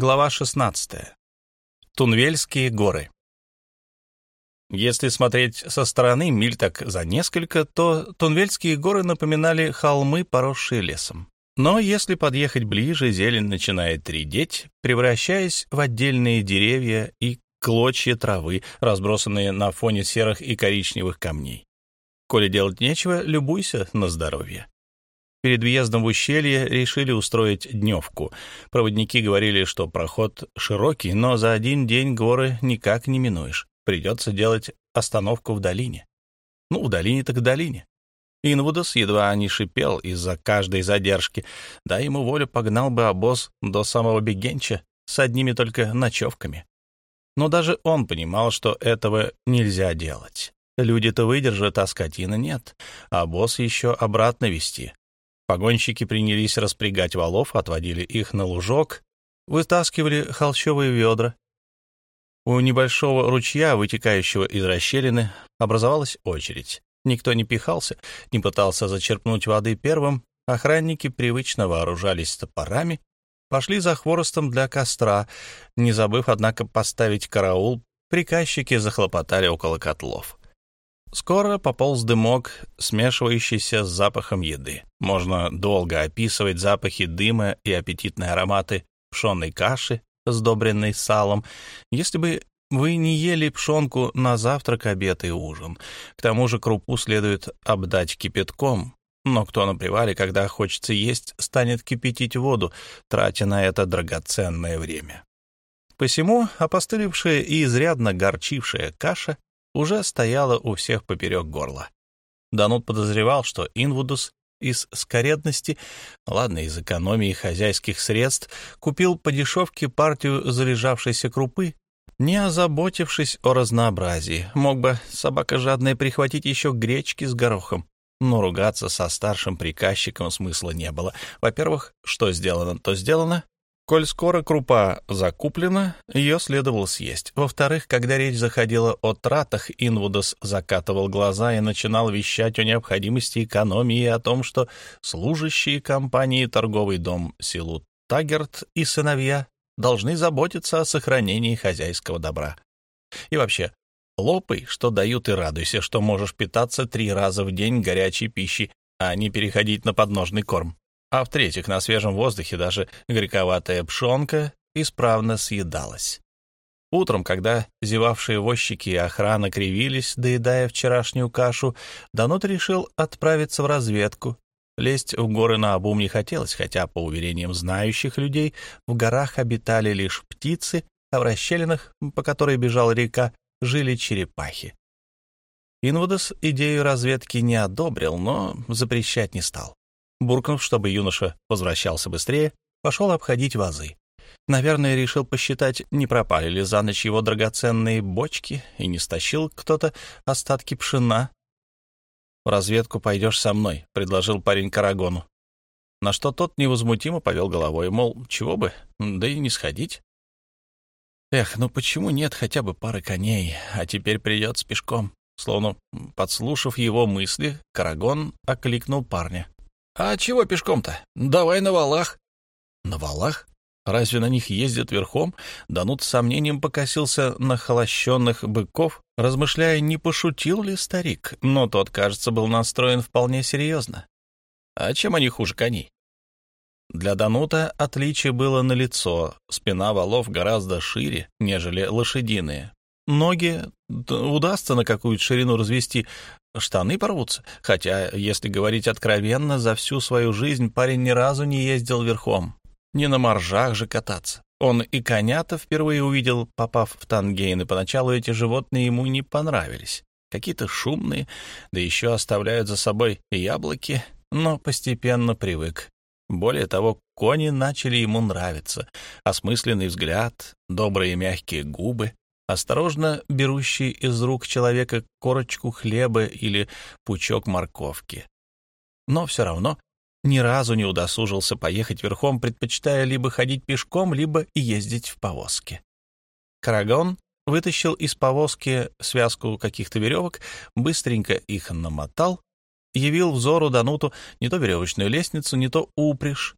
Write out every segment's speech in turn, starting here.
Глава 16. Тунвельские горы. Если смотреть со стороны миль так за несколько, то Тунвельские горы напоминали холмы, поросшие лесом. Но если подъехать ближе, зелень начинает редеть, превращаясь в отдельные деревья и клочья травы, разбросанные на фоне серых и коричневых камней. Коли делать нечего, любуйся на здоровье. Перед въездом в ущелье решили устроить дневку. Проводники говорили, что проход широкий, но за один день горы никак не минуешь. Придется делать остановку в долине. Ну, в долине так в долине. Инвудос едва не шипел из-за каждой задержки. Да ему волю погнал бы обоз до самого Бегенча с одними только ночевками. Но даже он понимал, что этого нельзя делать. Люди-то выдержат, а скотина нет. А босс еще обратно вести. Погонщики принялись распрягать валов, отводили их на лужок, вытаскивали холщовые ведра. У небольшого ручья, вытекающего из расщелины, образовалась очередь. Никто не пихался, не пытался зачерпнуть воды первым. Охранники привычно вооружались топорами, пошли за хворостом для костра, не забыв, однако, поставить караул. Приказчики захлопотали около котлов. Скоро пополз дымок, смешивающийся с запахом еды. Можно долго описывать запахи дыма и аппетитные ароматы пшенной каши, сдобренной салом, если бы вы не ели пшенку на завтрак, обед и ужин. К тому же крупу следует обдать кипятком, но кто на привале, когда хочется есть, станет кипятить воду, тратя на это драгоценное время. Посему опостылевшая и изрядно горчившая каша уже стояла у всех поперек горла. Данут подозревал, что Инвудус из скоредности, ладно, из экономии хозяйских средств, купил по дешевке партию залежавшейся крупы, не озаботившись о разнообразии. Мог бы собака жадная прихватить еще гречки с горохом. Но ругаться со старшим приказчиком смысла не было. Во-первых, что сделано, то сделано. Коль скоро крупа закуплена, ее следовало съесть. Во-вторых, когда речь заходила о тратах, Инвудос закатывал глаза и начинал вещать о необходимости экономии и о том, что служащие компании торговый дом Силу Тагерт и сыновья должны заботиться о сохранении хозяйского добра. И вообще, лопай, что дают, и радуйся, что можешь питаться три раза в день горячей пищей, а не переходить на подножный корм а в-третьих, на свежем воздухе даже горьковатая пшенка исправно съедалась. Утром, когда зевавшие возчики и охрана кривились, доедая вчерашнюю кашу, Данут решил отправиться в разведку. Лезть в горы на обум не хотелось, хотя, по уверениям знающих людей, в горах обитали лишь птицы, а в расщелинах, по которой бежала река, жили черепахи. Инвудос идею разведки не одобрил, но запрещать не стал. Буркнув, чтобы юноша возвращался быстрее, пошел обходить вазы. Наверное, решил посчитать, не пропали ли за ночь его драгоценные бочки и не стащил кто-то остатки пшена. «В разведку пойдешь со мной», — предложил парень Карагону. На что тот невозмутимо повел головой, мол, чего бы, да и не сходить. Эх, ну почему нет хотя бы пары коней, а теперь придется пешком? Словно подслушав его мысли, Карагон окликнул парня. «А чего пешком-то? Давай на валах». «На валах? Разве на них ездят верхом?» Данут с сомнением покосился на холощенных быков, размышляя, не пошутил ли старик, но тот, кажется, был настроен вполне серьезно. «А чем они хуже коней?» Для Данута отличие было налицо, спина валов гораздо шире, нежели лошадиные. Ноги удастся на какую-то ширину развести, штаны порвутся. Хотя, если говорить откровенно, за всю свою жизнь парень ни разу не ездил верхом. Не на моржах же кататься. Он и коня-то впервые увидел, попав в Тангейн, и поначалу эти животные ему не понравились. Какие-то шумные, да еще оставляют за собой яблоки, но постепенно привык. Более того, кони начали ему нравиться. Осмысленный взгляд, добрые мягкие губы, осторожно берущий из рук человека корочку хлеба или пучок морковки. Но все равно ни разу не удосужился поехать верхом, предпочитая либо ходить пешком, либо ездить в повозке. Карагон вытащил из повозки связку каких-то веревок, быстренько их намотал, явил взору Дануту не то веревочную лестницу, не то упряжь.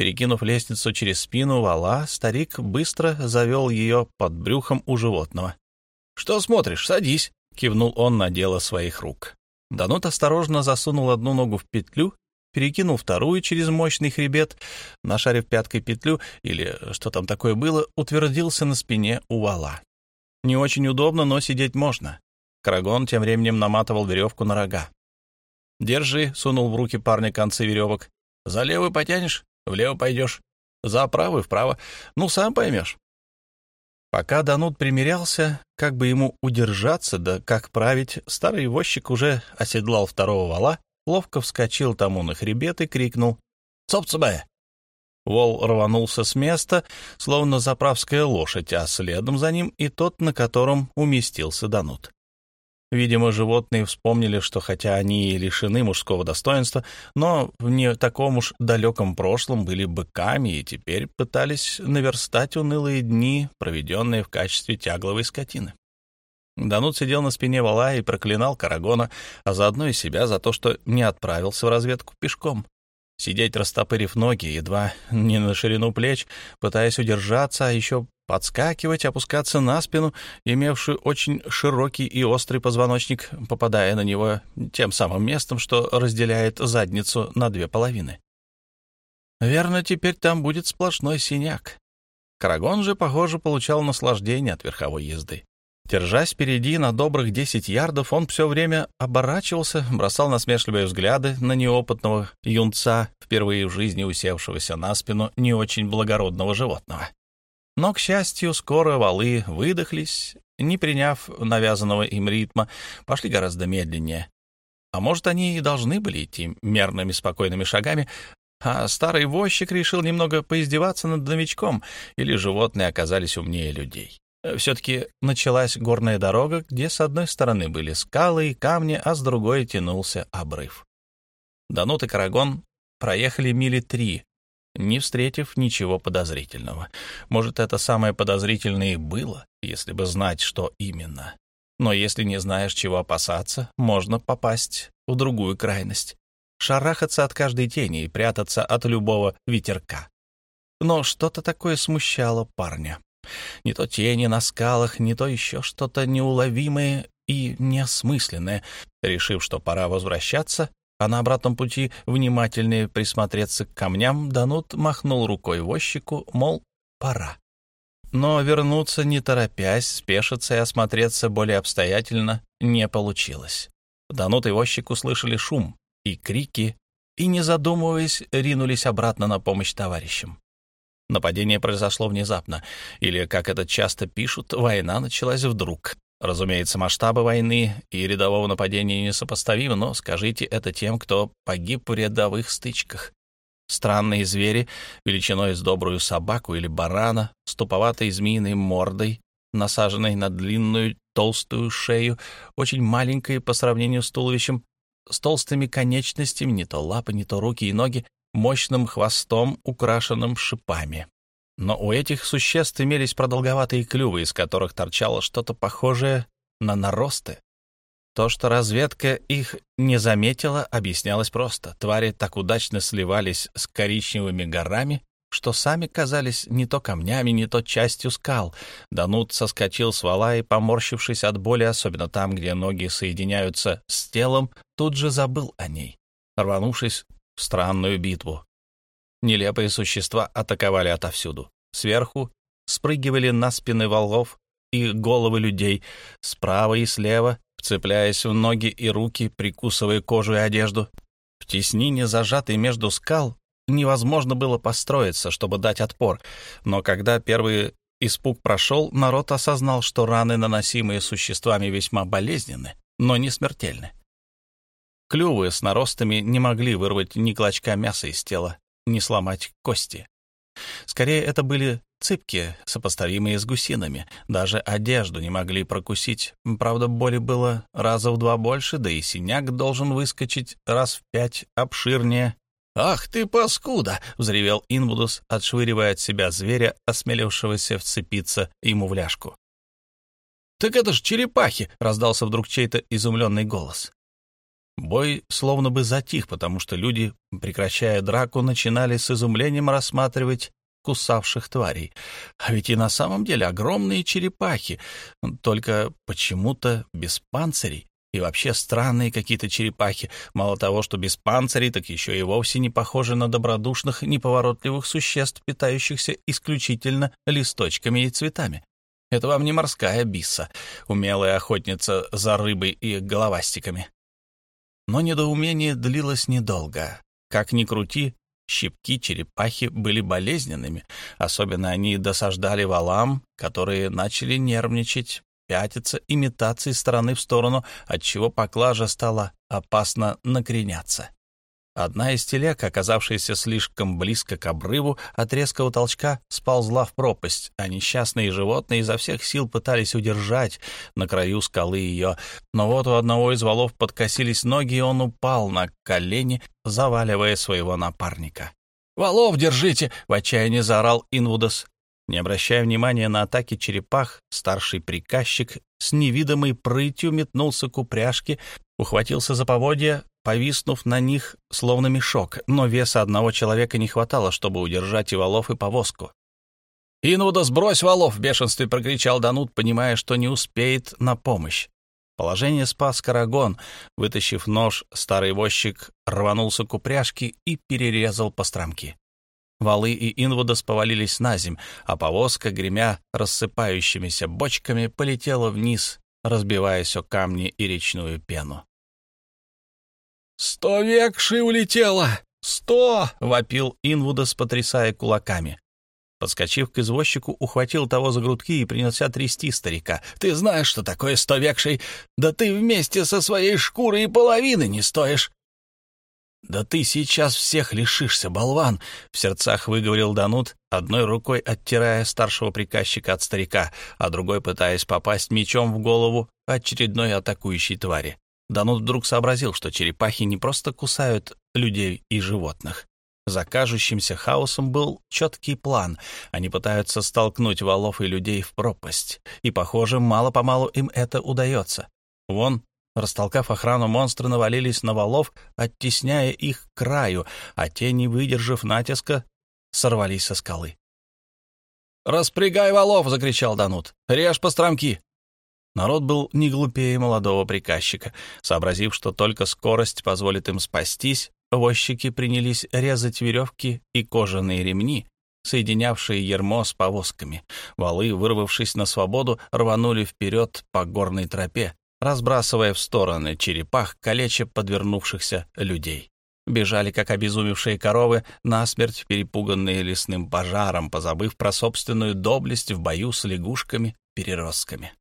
Перекинув лестницу через спину вала, старик быстро завел ее под брюхом у животного. «Что смотришь? Садись!» — кивнул он на дело своих рук. Данут осторожно засунул одну ногу в петлю, перекинул вторую через мощный хребет, нашарив пяткой петлю, или что там такое было, утвердился на спине у вала. Не очень удобно, но сидеть можно. Карагон тем временем наматывал веревку на рога. «Держи», — сунул в руки парня концы веревок. «За левый потянешь, влево пойдешь. За правый — вправо. Ну, сам поймешь». Пока Данут примерялся, как бы ему удержаться, да как править, старый возчик уже оседлал второго вала, ловко вскочил тому на хребет и крикнул «Цопцебе!». Вол рванулся с места, словно заправская лошадь, а следом за ним и тот, на котором уместился Данут. Видимо, животные вспомнили, что хотя они и лишены мужского достоинства, но в не таком уж далеком прошлом были быками и теперь пытались наверстать унылые дни, проведенные в качестве тягловой скотины. Данут сидел на спине вала и проклинал Карагона, а заодно и себя за то, что не отправился в разведку пешком. Сидеть, растопырив ноги, едва не на ширину плеч, пытаясь удержаться, а еще подскакивать, опускаться на спину, имевшую очень широкий и острый позвоночник, попадая на него тем самым местом, что разделяет задницу на две половины. Верно, теперь там будет сплошной синяк. Карагон же, похоже, получал наслаждение от верховой езды. Держась впереди на добрых десять ярдов, он все время оборачивался, бросал насмешливые взгляды на неопытного юнца, впервые в жизни усевшегося на спину не очень благородного животного. Но, к счастью, скоро валы выдохлись, не приняв навязанного им ритма, пошли гораздо медленнее. А может, они и должны были идти мерными спокойными шагами, а старый возчик решил немного поиздеваться над новичком, или животные оказались умнее людей. Все-таки началась горная дорога, где с одной стороны были скалы и камни, а с другой тянулся обрыв. Данут и Карагон проехали мили три, не встретив ничего подозрительного. Может, это самое подозрительное и было, если бы знать, что именно. Но если не знаешь, чего опасаться, можно попасть в другую крайность. Шарахаться от каждой тени и прятаться от любого ветерка. Но что-то такое смущало парня. Не то тени на скалах, не то еще что-то неуловимое и неосмысленное. Решив, что пора возвращаться, а на обратном пути внимательнее присмотреться к камням, Данут махнул рукой возчику, мол, пора. Но вернуться не торопясь, спешиться и осмотреться более обстоятельно не получилось. Данут и возчик услышали шум и крики, и, не задумываясь, ринулись обратно на помощь товарищам. Нападение произошло внезапно, или, как это часто пишут, война началась вдруг, Разумеется, масштабы войны и рядового нападения несопоставимы, но скажите это тем, кто погиб в рядовых стычках. Странные звери, величиной с добрую собаку или барана, с туповатой змеиной мордой, насаженной на длинную толстую шею, очень маленькой по сравнению с туловищем, с толстыми конечностями, не то лапы, не то руки и ноги, мощным хвостом, украшенным шипами. Но у этих существ имелись продолговатые клювы, из которых торчало что-то похожее на наросты. То, что разведка их не заметила, объяснялось просто. Твари так удачно сливались с коричневыми горами, что сами казались не то камнями, не то частью скал. Данут соскочил с вала и, поморщившись от боли, особенно там, где ноги соединяются с телом, тут же забыл о ней, рванувшись в странную битву. Нелепые существа атаковали отовсюду. Сверху спрыгивали на спины волков и головы людей, справа и слева, вцепляясь в ноги и руки, прикусывая кожу и одежду. В теснине, зажатой между скал, невозможно было построиться, чтобы дать отпор, но когда первый испуг прошел, народ осознал, что раны, наносимые существами, весьма болезненны, но не смертельны. Клювы с наростами не могли вырвать ни клочка мяса из тела, не сломать кости. Скорее, это были цыпки, сопоставимые с гусинами. Даже одежду не могли прокусить. Правда, боли было раза в два больше, да и синяк должен выскочить раз в пять обширнее. «Ах ты, паскуда!» — взревел Инвудус, отшвыривая от себя зверя, осмелившегося вцепиться ему в ляжку. «Так это ж черепахи!» — раздался вдруг чей-то изумленный голос. Бой словно бы затих, потому что люди, прекращая драку, начинали с изумлением рассматривать кусавших тварей. А ведь и на самом деле огромные черепахи, только почему-то без панцирей. И вообще странные какие-то черепахи. Мало того, что без панцирей, так еще и вовсе не похожи на добродушных, неповоротливых существ, питающихся исключительно листочками и цветами. Это вам не морская бисса, умелая охотница за рыбой и головастиками. Но недоумение длилось недолго. Как ни крути, щипки черепахи были болезненными. Особенно они досаждали валам, которые начали нервничать, пятиться и метаться стороны в сторону, отчего поклажа стала опасно накреняться. Одна из телег, оказавшаяся слишком близко к обрыву, от резкого толчка сползла в пропасть, а несчастные животные изо всех сил пытались удержать на краю скалы ее. Но вот у одного из валов подкосились ноги, и он упал на колени, заваливая своего напарника. «Валов держите!» — в отчаянии заорал Инвудас. Не обращая внимания на атаки черепах, старший приказчик с невидимой прытью метнулся к упряжке, ухватился за поводья, повиснув на них, словно мешок, но веса одного человека не хватало, чтобы удержать и валов, и повозку. «Инуда, сбрось валов!» — в бешенстве прокричал Данут, понимая, что не успеет на помощь. Положение спас Карагон. Вытащив нож, старый возчик рванулся к упряжке и перерезал постромки. Валы и Инвудас повалились на земь, а повозка, гремя рассыпающимися бочками, полетела вниз, разбиваясь о камни и речную пену. «Сто векши улетело! Сто!» — вопил Инвудас, потрясая кулаками. Подскочив к извозчику, ухватил того за грудки и принялся трясти старика. «Ты знаешь, что такое сто векшей? Да ты вместе со своей шкурой и половины не стоишь!» «Да ты сейчас всех лишишься, болван!» — в сердцах выговорил Данут, одной рукой оттирая старшего приказчика от старика, а другой пытаясь попасть мечом в голову очередной атакующей твари. Данут вдруг сообразил, что черепахи не просто кусают людей и животных. За кажущимся хаосом был четкий план. Они пытаются столкнуть валов и людей в пропасть. И, похоже, мало-помалу им это удается. Вон, растолкав охрану, монстры навалились на валов, оттесняя их к краю, а те, не выдержав натиска, сорвались со скалы. «Распрягай валов!» — закричал Данут. «Режь по стромки!» Народ был не глупее молодого приказчика. Сообразив, что только скорость позволит им спастись, возчики принялись резать веревки и кожаные ремни, соединявшие ермо с повозками. Валы, вырвавшись на свободу, рванули вперед по горной тропе, разбрасывая в стороны черепах, калеча подвернувшихся людей. Бежали, как обезумевшие коровы, насмерть перепуганные лесным пожаром, позабыв про собственную доблесть в бою с лягушками-переростками.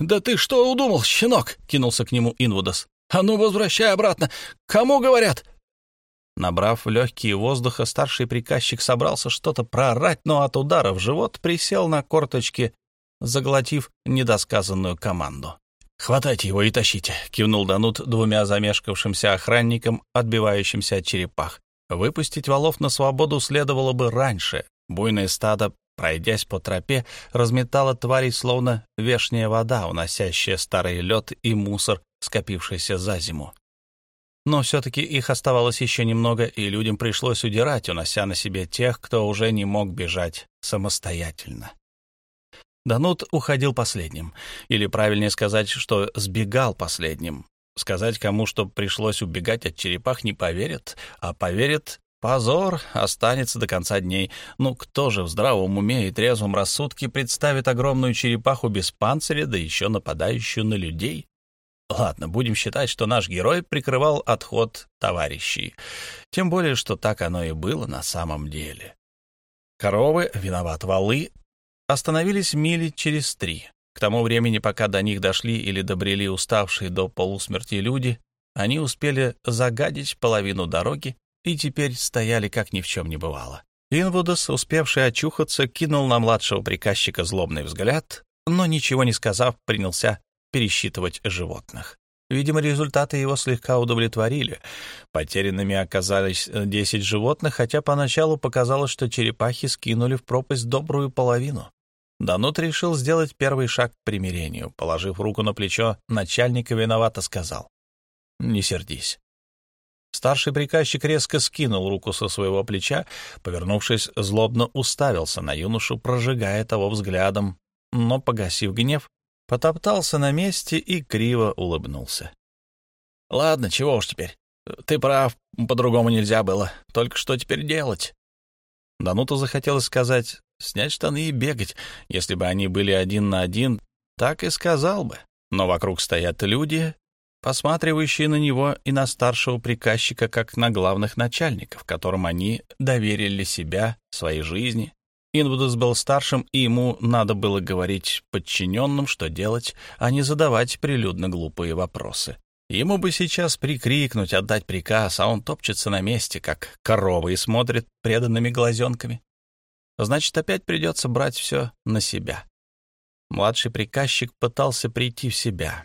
«Да ты что удумал, щенок?» — кинулся к нему Инвудас. «А ну, возвращай обратно! Кому говорят?» Набрав легкие воздуха, старший приказчик собрался что-то проорать, но от удара в живот присел на корточки, заглотив недосказанную команду. «Хватайте его и тащите», — кивнул Данут двумя замешкавшимся охранникам, отбивающимся от черепах. Выпустить валов на свободу следовало бы раньше. Буйное стадо пройдясь по тропе, разметала тварей, словно вешняя вода, уносящая старый лед и мусор, скопившийся за зиму. Но все-таки их оставалось еще немного, и людям пришлось удирать, унося на себе тех, кто уже не мог бежать самостоятельно. Данут уходил последним, или правильнее сказать, что сбегал последним. Сказать кому, что пришлось убегать от черепах, не поверят, а поверят Позор останется до конца дней. Ну, кто же в здравом уме и трезвом рассудке представит огромную черепаху без панциря, да еще нападающую на людей? Ладно, будем считать, что наш герой прикрывал отход товарищей. Тем более, что так оно и было на самом деле. Коровы, виноват валы, остановились мили через три. К тому времени, пока до них дошли или добрели уставшие до полусмерти люди, они успели загадить половину дороги и теперь стояли, как ни в чем не бывало. Инвудос, успевший очухаться, кинул на младшего приказчика злобный взгляд, но, ничего не сказав, принялся пересчитывать животных. Видимо, результаты его слегка удовлетворили. Потерянными оказались десять животных, хотя поначалу показалось, что черепахи скинули в пропасть добрую половину. Данут решил сделать первый шаг к примирению. Положив руку на плечо, начальника виновато сказал. не сердись». Старший приказчик резко скинул руку со своего плеча, повернувшись, злобно уставился на юношу, прожигая того взглядом, но, погасив гнев, потоптался на месте и криво улыбнулся. «Ладно, чего уж теперь. Ты прав, по-другому нельзя было. Только что теперь делать?» Дануту захотелось сказать «снять штаны и бегать». Если бы они были один на один, так и сказал бы. Но вокруг стоят люди, посматривающие на него и на старшего приказчика как на главных начальников, которым они доверили себя, своей жизни. Инвудус был старшим, и ему надо было говорить подчиненным, что делать, а не задавать прилюдно глупые вопросы. Ему бы сейчас прикрикнуть, отдать приказ, а он топчется на месте, как корова, и смотрит преданными глазенками. Значит, опять придется брать все на себя. Младший приказчик пытался прийти в себя.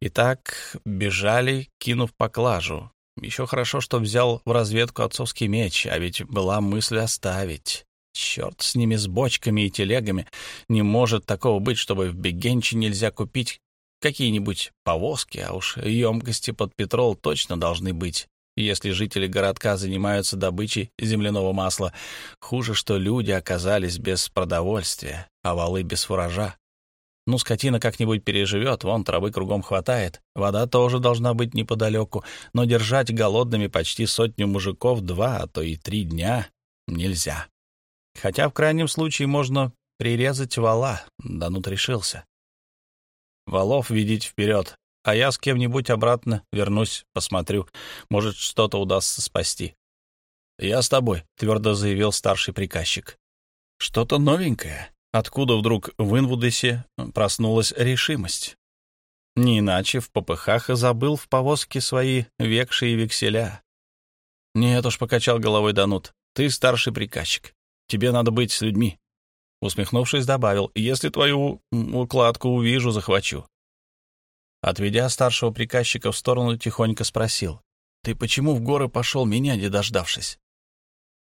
Итак, бежали, кинув поклажу. Еще хорошо, что взял в разведку отцовский меч, а ведь была мысль оставить. Черт с ними, с бочками и телегами. Не может такого быть, чтобы в Бегенче нельзя купить какие-нибудь повозки, а уж емкости под петрол точно должны быть. Если жители городка занимаются добычей земляного масла, хуже, что люди оказались без продовольствия, а валы без фуража. Ну, скотина как-нибудь переживет, вон травы кругом хватает. Вода тоже должна быть неподалеку, но держать голодными почти сотню мужиков два, а то и три дня нельзя. Хотя в крайнем случае можно прирезать вала, Данут решился. Валов видеть вперед, а я с кем-нибудь обратно вернусь, посмотрю. Может, что-то удастся спасти. «Я с тобой», — твердо заявил старший приказчик. «Что-то новенькое. Откуда вдруг в Инвудесе проснулась решимость? Не иначе в попыхах забыл в повозке свои векшие векселя. «Нет уж», — покачал головой Данут, — «ты старший приказчик. Тебе надо быть с людьми». Усмехнувшись, добавил, «Если твою укладку увижу, захвачу». Отведя старшего приказчика в сторону, тихонько спросил, «Ты почему в горы пошел, меня не дождавшись?»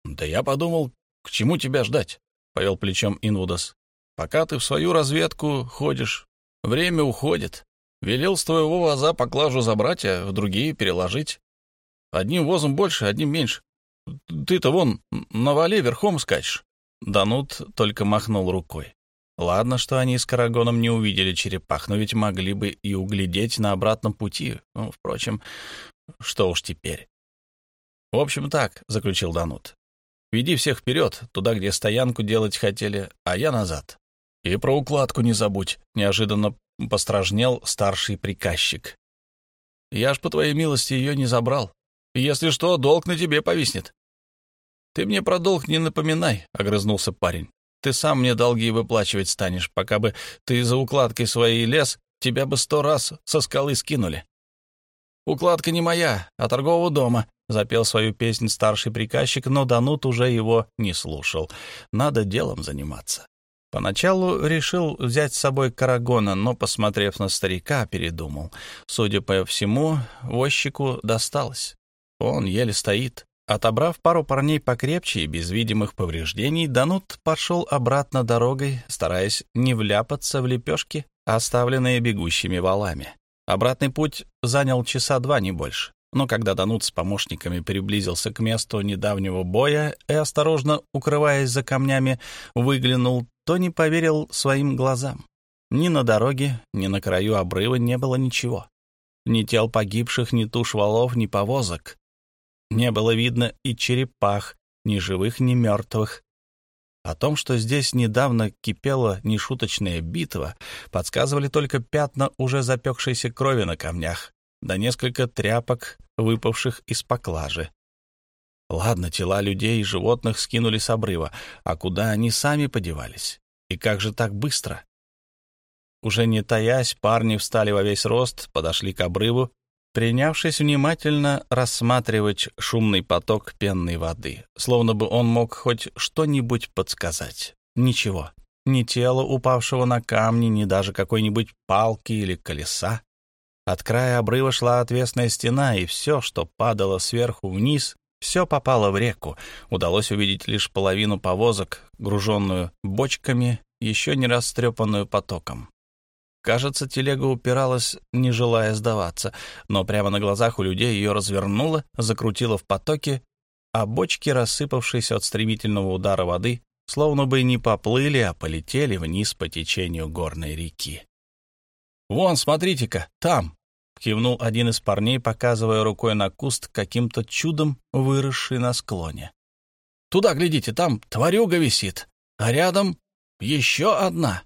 «Да я подумал, к чему тебя ждать?» повел плечом Инвудас. «Пока ты в свою разведку ходишь, время уходит. Велел с твоего воза поклажу забрать, а в другие переложить. Одним возом больше, одним меньше. Ты-то вон на вале верхом скачешь». Данут только махнул рукой. Ладно, что они с Карагоном не увидели черепах, но ведь могли бы и углядеть на обратном пути. Ну, впрочем, что уж теперь. — В общем, так, — заключил Данут. Веди всех вперед, туда, где стоянку делать хотели, а я назад. И про укладку не забудь, — неожиданно постражнел старший приказчик. Я ж, по твоей милости, ее не забрал. Если что, долг на тебе повиснет. Ты мне про долг не напоминай, — огрызнулся парень. Ты сам мне долги выплачивать станешь, пока бы ты за укладкой своей лез, тебя бы сто раз со скалы скинули. Укладка не моя, а торгового дома, Запел свою песнь старший приказчик, но Данут уже его не слушал. Надо делом заниматься. Поначалу решил взять с собой Карагона, но, посмотрев на старика, передумал. Судя по всему, возчику досталось. Он еле стоит. Отобрав пару парней покрепче и без видимых повреждений, Данут пошел обратно дорогой, стараясь не вляпаться в лепешки, оставленные бегущими валами. Обратный путь занял часа два, не больше. Но когда Данут с помощниками приблизился к месту недавнего боя и, осторожно укрываясь за камнями, выглянул, то не поверил своим глазам. Ни на дороге, ни на краю обрыва не было ничего. Ни тел погибших, ни туш валов, ни повозок. Не было видно и черепах, ни живых, ни мертвых. О том, что здесь недавно кипела нешуточная битва, подсказывали только пятна уже запекшейся крови на камнях, да несколько тряпок, выпавших из поклажи. Ладно, тела людей и животных скинули с обрыва, а куда они сами подевались? И как же так быстро? Уже не таясь, парни встали во весь рост, подошли к обрыву, принявшись внимательно рассматривать шумный поток пенной воды, словно бы он мог хоть что-нибудь подсказать. Ничего. Ни тела упавшего на камни, ни даже какой-нибудь палки или колеса. От края обрыва шла отвесная стена, и все, что падало сверху вниз, все попало в реку. Удалось увидеть лишь половину повозок, груженную бочками, еще не растрепанную потоком. Кажется, телега упиралась, не желая сдаваться, но прямо на глазах у людей ее развернуло, закрутило в потоке, а бочки, рассыпавшиеся от стремительного удара воды, словно бы не поплыли, а полетели вниз по течению горной реки. «Вон, смотрите-ка, там!» — кивнул один из парней, показывая рукой на куст, каким-то чудом выросший на склоне. «Туда глядите, там тварюга висит, а рядом еще одна».